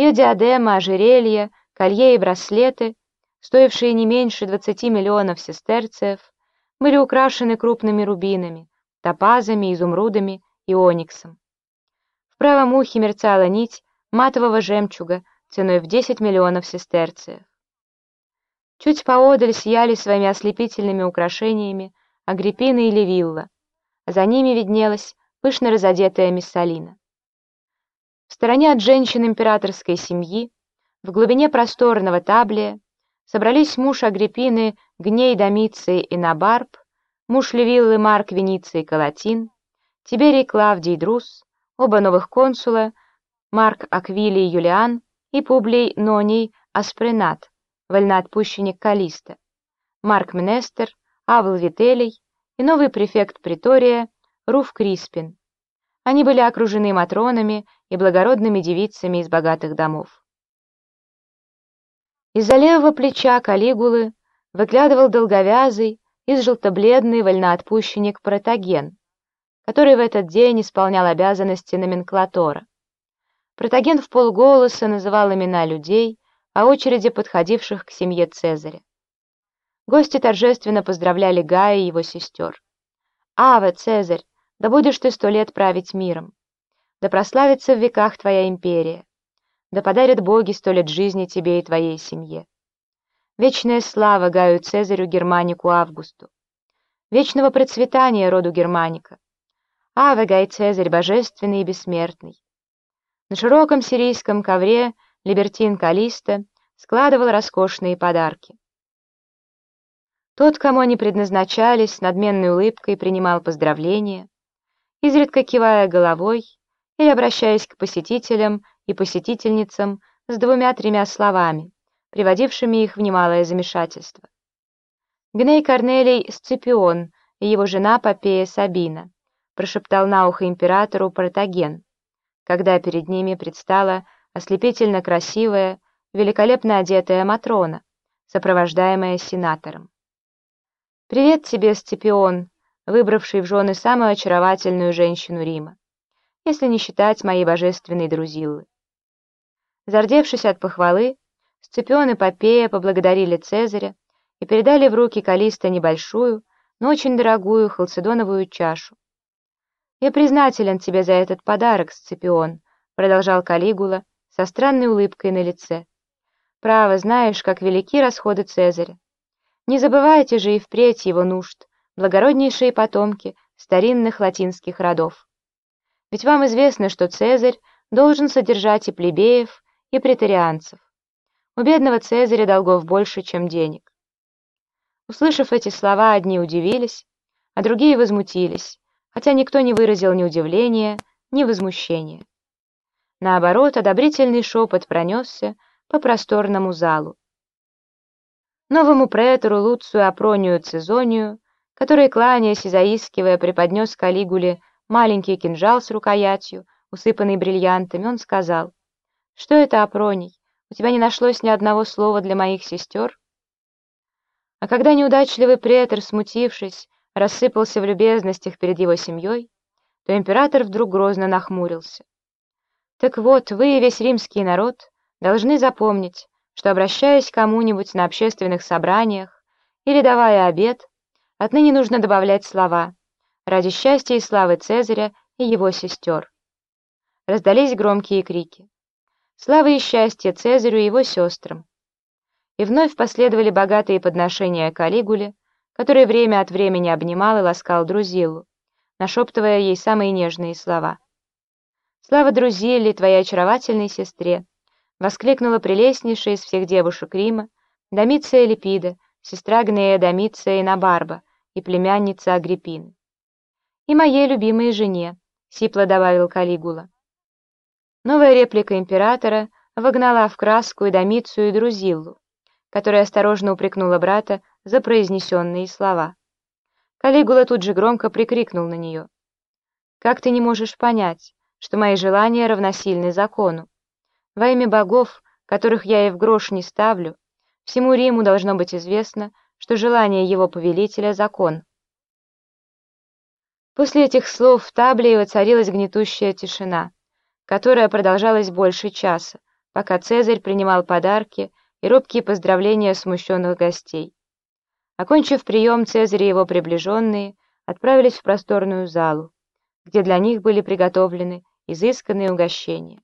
Ее диадема, ожерелья, колье и браслеты, стоившие не меньше 20 миллионов сестерцев, были украшены крупными рубинами, топазами, изумрудами и ониксом. В правом ухе мерцала нить матового жемчуга ценой в 10 миллионов сестерцев. Чуть поодаль сияли своими ослепительными украшениями Агриппина и Левилла, а за ними виднелась пышно разодетая Миссалина. В стороне от женщин императорской семьи, в глубине просторного таблия, собрались муж Агриппины Гней Домиции и Набарб, муж Левиллы Марк Вениций Калатин, Тиберий Клавдий Друс, оба новых консула, Марк Аквилий Юлиан и Публий Ноний Аспренат, вольноотпущенник Калиста, Марк Мнестер, Авл Вителий и новый префект Притория Руф Криспин. Они были окружены матронами и благородными девицами из богатых домов. Из-за левого плеча Калигулы выглядывал долговязый и желтобледный вольноотпущенник Протаген, который в этот день исполнял обязанности номенклатора. Протаген в полголоса называл имена людей, по очереди подходивших к семье Цезаря. Гости торжественно поздравляли Гая и его сестер. «Аве, Цезарь, да будешь ты сто лет править миром! Да прославится в веках твоя империя! Да подарят боги сто лет жизни тебе и твоей семье! Вечная слава Гаю Цезарю Германику Августу! Вечного процветания роду Германика! Аве, Гай Цезарь, божественный и бессмертный! На широком сирийском ковре Либертин Калиста складывал роскошные подарки. Тот, кому они предназначались, надменной улыбкой принимал поздравления, изредка кивая головой или обращаясь к посетителям и посетительницам с двумя-тремя словами, приводившими их в немалое замешательство. Гней Корнелий Сципион и его жена Попея Сабина, прошептал на ухо императору Протаген, когда перед ними предстала ослепительно красивая, великолепно одетая Матрона, сопровождаемая сенатором. «Привет тебе, Сципион, выбравший в жены самую очаровательную женщину Рима, если не считать моей божественной Друзиллы». Зардевшись от похвалы, Сципион и Попея поблагодарили Цезаря и передали в руки Калиста небольшую, но очень дорогую халцедоновую чашу. «Я признателен тебе за этот подарок, Сципион», — продолжал Калигула, со странной улыбкой на лице. «Право, знаешь, как велики расходы Цезаря. Не забывайте же и впредь его нужд, благороднейшие потомки старинных латинских родов. Ведь вам известно, что Цезарь должен содержать и плебеев, и претарианцев. У бедного Цезаря долгов больше, чем денег». Услышав эти слова, одни удивились, а другие возмутились, хотя никто не выразил ни удивления, ни возмущения. Наоборот, одобрительный шепот пронесся по просторному залу. Новому претору Луцию Апронию Цезонию, который, кланяясь и заискивая, преподнес Калигуле маленький кинжал с рукоятью, усыпанный бриллиантами, он сказал, «Что это, Апроний? У тебя не нашлось ни одного слова для моих сестер?» А когда неудачливый претор, смутившись, рассыпался в любезностях перед его семьей, то император вдруг грозно нахмурился. Так вот, вы и весь римский народ должны запомнить, что, обращаясь к кому-нибудь на общественных собраниях или давая обед, отныне нужно добавлять слова «ради счастья и славы Цезаря и его сестер». Раздались громкие крики. Слава и счастье Цезарю и его сестрам. И вновь последовали богатые подношения Калигуле, который время от времени обнимал и ласкал Друзилу, нашептывая ей самые нежные слова. «Слава Друзилле, твоей очаровательной сестре!» — воскликнула прелестнейшая из всех девушек Рима, Домиция Липида, сестра Гнея Домиция и Набарба и племянница Агриппины. «И моей любимой жене», — сипло добавил Калигула. Новая реплика императора вогнала в краску и Домицию и Друзиллу, которая осторожно упрекнула брата за произнесенные слова. Калигула тут же громко прикрикнул на нее. «Как ты не можешь понять, что мои желания равносильны закону. Во имя богов, которых я и в грош не ставлю, всему Риму должно быть известно, что желание его повелителя — закон. После этих слов в табле воцарилась гнетущая тишина, которая продолжалась больше часа, пока Цезарь принимал подарки и робкие поздравления смущенных гостей. Окончив прием, Цезарь и его приближенные отправились в просторную залу, где для них были приготовлены изысканные угощения.